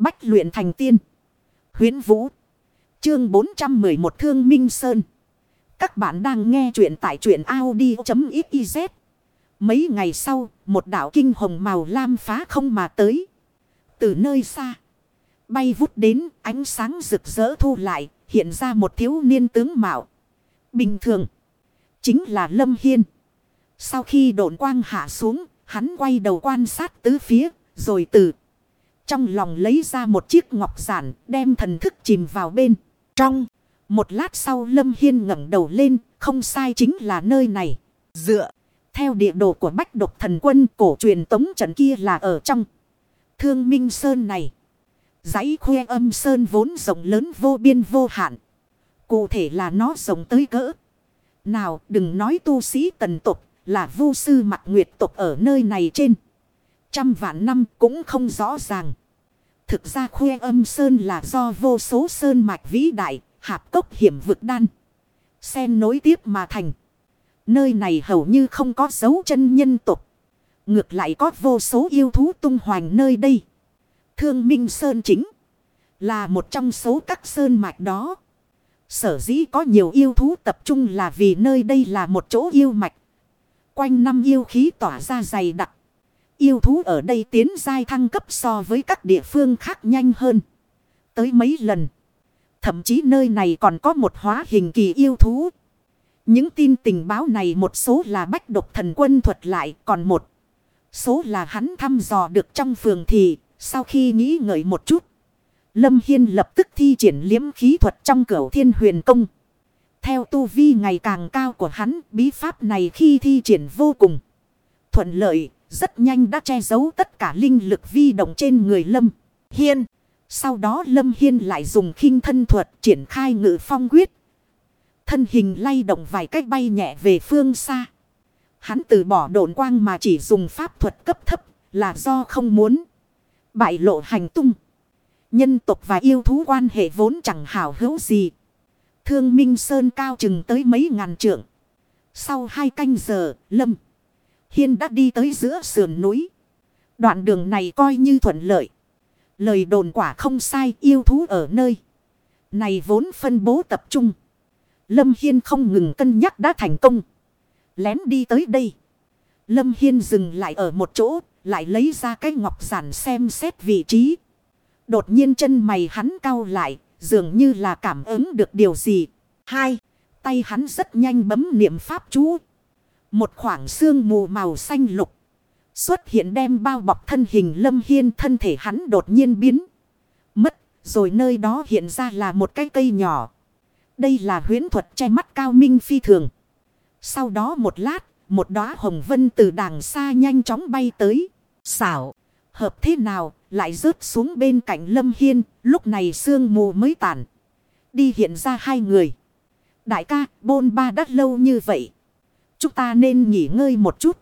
Bách luyện thành tiên. Huyến Vũ. Chương 411 Thương Minh Sơn. Các bạn đang nghe truyện tại truyện Audi.xyz. Mấy ngày sau, một đảo kinh hồng màu lam phá không mà tới. Từ nơi xa. Bay vút đến, ánh sáng rực rỡ thu lại, hiện ra một thiếu niên tướng mạo. Bình thường. Chính là Lâm Hiên. Sau khi độn quang hạ xuống, hắn quay đầu quan sát tứ phía, rồi từ. Trong lòng lấy ra một chiếc ngọc giản, đem thần thức chìm vào bên. Trong, một lát sau Lâm Hiên ngẩng đầu lên, không sai chính là nơi này. Dựa, theo địa đồ của Bách Độc Thần Quân cổ truyền tống trận kia là ở trong. Thương Minh Sơn này. Giấy khuê âm Sơn vốn rộng lớn vô biên vô hạn. Cụ thể là nó rộng tới cỡ. Nào đừng nói tu sĩ tần tục là vu sư mặt nguyệt tục ở nơi này trên. Trăm vạn năm cũng không rõ ràng. Thực ra khuê âm sơn là do vô số sơn mạch vĩ đại, hạp cốc hiểm vực đan. xen nối tiếp mà thành. Nơi này hầu như không có dấu chân nhân tục. Ngược lại có vô số yêu thú tung hoành nơi đây. Thương Minh Sơn chính là một trong số các sơn mạch đó. Sở dĩ có nhiều yêu thú tập trung là vì nơi đây là một chỗ yêu mạch. Quanh năm yêu khí tỏa ra dày đặc. Yêu thú ở đây tiến dai thăng cấp so với các địa phương khác nhanh hơn. Tới mấy lần. Thậm chí nơi này còn có một hóa hình kỳ yêu thú. Những tin tình báo này một số là bách độc thần quân thuật lại còn một. Số là hắn thăm dò được trong phường thì sau khi nghĩ ngợi một chút. Lâm Hiên lập tức thi triển liếm khí thuật trong cửa thiên huyền công. Theo tu vi ngày càng cao của hắn, bí pháp này khi thi triển vô cùng thuận lợi, rất nhanh đã che giấu tất cả linh lực vi động trên người Lâm Hiên. Sau đó Lâm Hiên lại dùng khinh thân thuật triển khai ngự phong quyết. Thân hình lay động vài cách bay nhẹ về phương xa. Hắn từ bỏ độn quang mà chỉ dùng pháp thuật cấp thấp là do không muốn bại lộ hành tung. Nhân tộc và yêu thú quan hệ vốn chẳng hảo hữu gì. Thương Minh Sơn cao chừng tới mấy ngàn trượng. Sau hai canh giờ, Lâm Hiên đã đi tới giữa sườn núi. Đoạn đường này coi như thuận lợi. Lời đồn quả không sai, yêu thú ở nơi. Này vốn phân bố tập trung. Lâm Hiên không ngừng cân nhắc đã thành công. Lén đi tới đây. Lâm Hiên dừng lại ở một chỗ. Lại lấy ra cái ngọc giản xem xét vị trí. Đột nhiên chân mày hắn cau lại. Dường như là cảm ứng được điều gì. Hai. Tay hắn rất nhanh bấm niệm pháp chú. Một khoảng xương mù màu xanh lục. Xuất hiện đem bao bọc thân hình lâm hiên thân thể hắn đột nhiên biến. Mất. Rồi nơi đó hiện ra là một cái cây nhỏ. Đây là huyến thuật che mắt cao minh phi thường. Sau đó một lát. Một đóa hồng vân từ đàng xa nhanh chóng bay tới. Xảo. Hợp thế nào lại rớt xuống bên cạnh lâm hiên. Lúc này sương mù mới tản. Đi hiện ra hai người. Đại ca bôn ba đắt lâu như vậy. Chúng ta nên nghỉ ngơi một chút.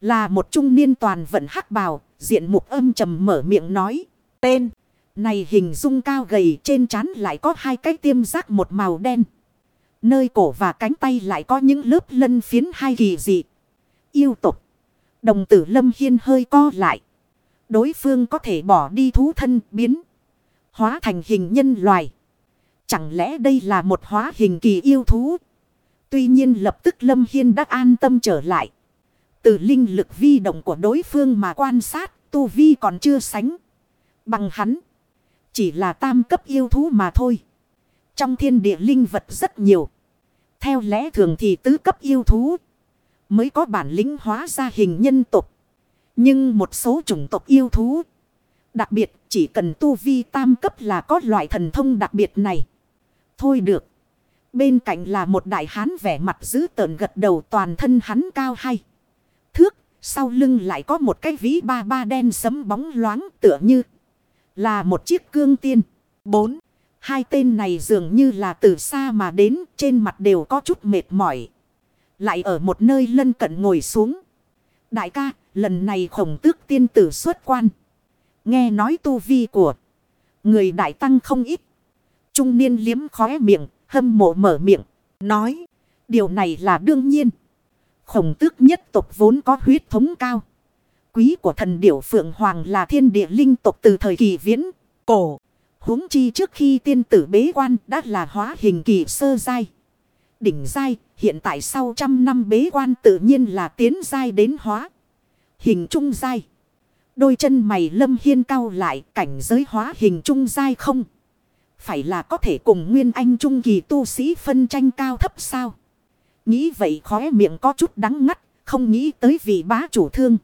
Là một trung niên toàn vận hắc bào, diện mục âm trầm mở miệng nói. Tên, này hình dung cao gầy trên trán lại có hai cái tiêm giác một màu đen. Nơi cổ và cánh tay lại có những lớp lân phiến hai kỳ dị. Yêu tục. Đồng tử lâm hiên hơi co lại. Đối phương có thể bỏ đi thú thân biến. Hóa thành hình nhân loài. Chẳng lẽ đây là một hóa hình kỳ yêu thú? Tuy nhiên lập tức Lâm Hiên đã an tâm trở lại. Từ linh lực vi động của đối phương mà quan sát, tu vi còn chưa sánh. Bằng hắn. Chỉ là tam cấp yêu thú mà thôi. Trong thiên địa linh vật rất nhiều. Theo lẽ thường thì tứ cấp yêu thú. Mới có bản lĩnh hóa ra hình nhân tục. Nhưng một số chủng tộc yêu thú. Đặc biệt chỉ cần tu vi tam cấp là có loại thần thông đặc biệt này. Thôi được. Bên cạnh là một đại hán vẻ mặt dữ tợn gật đầu toàn thân hắn cao hay. Thước, sau lưng lại có một cái ví ba ba đen sấm bóng loáng tựa như là một chiếc cương tiên. Bốn, hai tên này dường như là từ xa mà đến trên mặt đều có chút mệt mỏi. Lại ở một nơi lân cận ngồi xuống. Đại ca, lần này khổng tước tiên tử xuất quan. Nghe nói tu vi của người đại tăng không ít. Trung niên liếm khóe miệng, Hâm mộ mở miệng. Nói. Điều này là đương nhiên. Khổng tước nhất tộc vốn có huyết thống cao. Quý của thần điểu Phượng Hoàng là thiên địa linh tộc từ thời kỳ viễn. cổ. huống chi trước khi tiên tử bế quan đã là hóa hình kỳ sơ giai. Đỉnh giai, hiện tại sau trăm năm bế quan tự nhiên là tiến giai đến hóa. Hình trung giai. Đôi chân mày lâm hiên cao lại cảnh giới hóa hình trung giai không. Phải là có thể cùng nguyên anh trung kỳ tu sĩ phân tranh cao thấp sao. Nghĩ vậy khóe miệng có chút đắng ngắt. Không nghĩ tới vị bá chủ thương.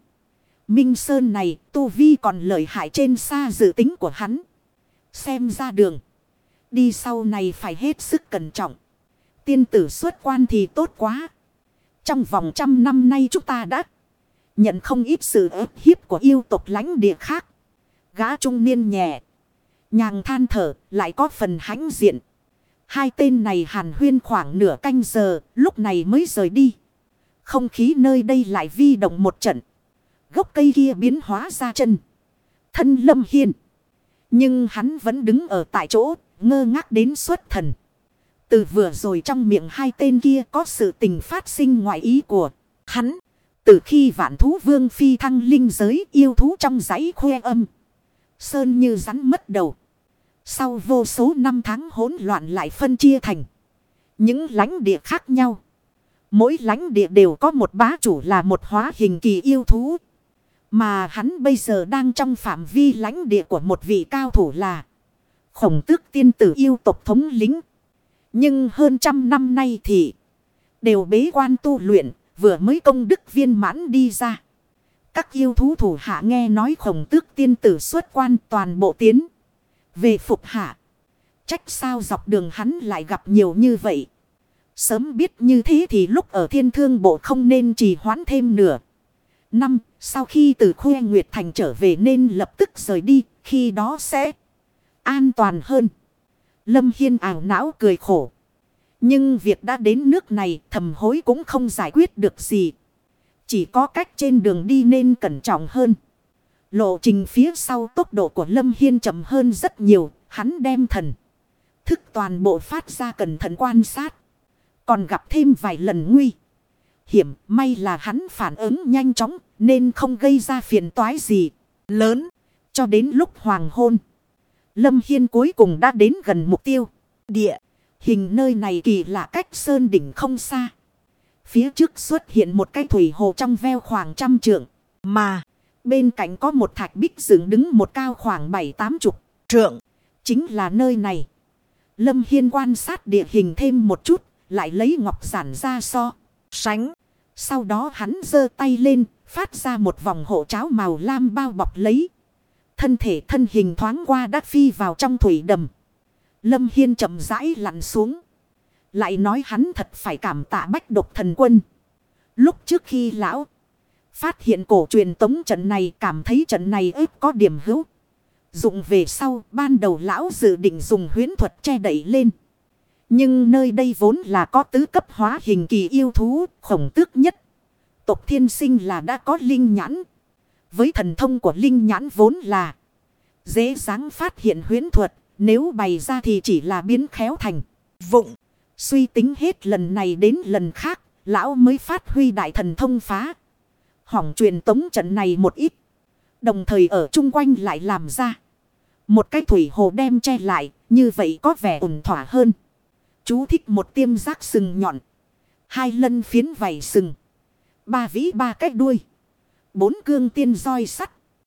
Minh Sơn này, tu vi còn lợi hại trên xa dự tính của hắn. Xem ra đường. Đi sau này phải hết sức cẩn trọng. Tiên tử xuất quan thì tốt quá. Trong vòng trăm năm nay chúng ta đã nhận không ít sự ép hiếp của yêu tộc lãnh địa khác. Gã trung niên nhẹ. Nhàng than thở lại có phần hãnh diện. Hai tên này hàn huyên khoảng nửa canh giờ lúc này mới rời đi. Không khí nơi đây lại vi động một trận. Gốc cây kia biến hóa ra chân. Thân lâm hiên. Nhưng hắn vẫn đứng ở tại chỗ, ngơ ngác đến xuất thần. Từ vừa rồi trong miệng hai tên kia có sự tình phát sinh ngoại ý của hắn. Từ khi vạn thú vương phi thăng linh giới yêu thú trong giấy khoe âm. Sơn như rắn mất đầu. Sau vô số năm tháng hỗn loạn lại phân chia thành. Những lãnh địa khác nhau. Mỗi lãnh địa đều có một bá chủ là một hóa hình kỳ yêu thú. Mà hắn bây giờ đang trong phạm vi lãnh địa của một vị cao thủ là khổng tước tiên tử yêu tộc thống lính. Nhưng hơn trăm năm nay thì đều bế quan tu luyện, vừa mới công đức viên mãn đi ra. Các yêu thú thủ hạ nghe nói khổng tước tiên tử xuất quan toàn bộ tiến. Về phục hạ. Trách sao dọc đường hắn lại gặp nhiều như vậy. Sớm biết như thế thì lúc ở thiên thương bộ không nên trì hoãn thêm nửa. Năm, sau khi từ khuê Nguyệt Thành trở về nên lập tức rời đi, khi đó sẽ an toàn hơn. Lâm Hiên ảo não cười khổ. Nhưng việc đã đến nước này thầm hối cũng không giải quyết được gì. Chỉ có cách trên đường đi nên cẩn trọng hơn. Lộ trình phía sau tốc độ của Lâm Hiên chậm hơn rất nhiều. Hắn đem thần. Thức toàn bộ phát ra cẩn thận quan sát. Còn gặp thêm vài lần nguy. Hiểm, may là hắn phản ứng nhanh chóng nên không gây ra phiền toái gì. Lớn. Cho đến lúc hoàng hôn. Lâm Hiên cuối cùng đã đến gần mục tiêu. Địa. Hình nơi này kỳ lạ cách sơn đỉnh không xa. Phía trước xuất hiện một cái thủy hồ trong veo khoảng trăm trượng. Mà. Bên cạnh có một thạch bích dựng đứng một cao khoảng bảy tám chục trượng. Chính là nơi này. Lâm Hiên quan sát địa hình thêm một chút. Lại lấy ngọc giản ra so. Sánh. Sau đó hắn giơ tay lên. Phát ra một vòng hộ cháo màu lam bao bọc lấy. Thân thể thân hình thoáng qua đã phi vào trong thủy đầm. Lâm Hiên chậm rãi lặn xuống. Lại nói hắn thật phải cảm tạ bách độc thần quân. Lúc trước khi lão phát hiện cổ truyền tống trận này, cảm thấy trận này ếp có điểm hữu. Dụng về sau, ban đầu lão dự định dùng huyến thuật che đẩy lên. Nhưng nơi đây vốn là có tứ cấp hóa hình kỳ yêu thú, khổng tước nhất. Tộc thiên sinh là đã có linh nhãn. Với thần thông của linh nhãn vốn là dễ dàng phát hiện huyến thuật. Nếu bày ra thì chỉ là biến khéo thành vụng. Suy tính hết lần này đến lần khác. Lão mới phát huy đại thần thông phá. Hỏng truyền tống trận này một ít. Đồng thời ở chung quanh lại làm ra. Một cái thủy hồ đem che lại. Như vậy có vẻ ổn thỏa hơn. Chú thích một tiêm giác sừng nhọn. Hai lân phiến vảy sừng. Ba vĩ ba cách đuôi. Bốn cương tiên roi sắt.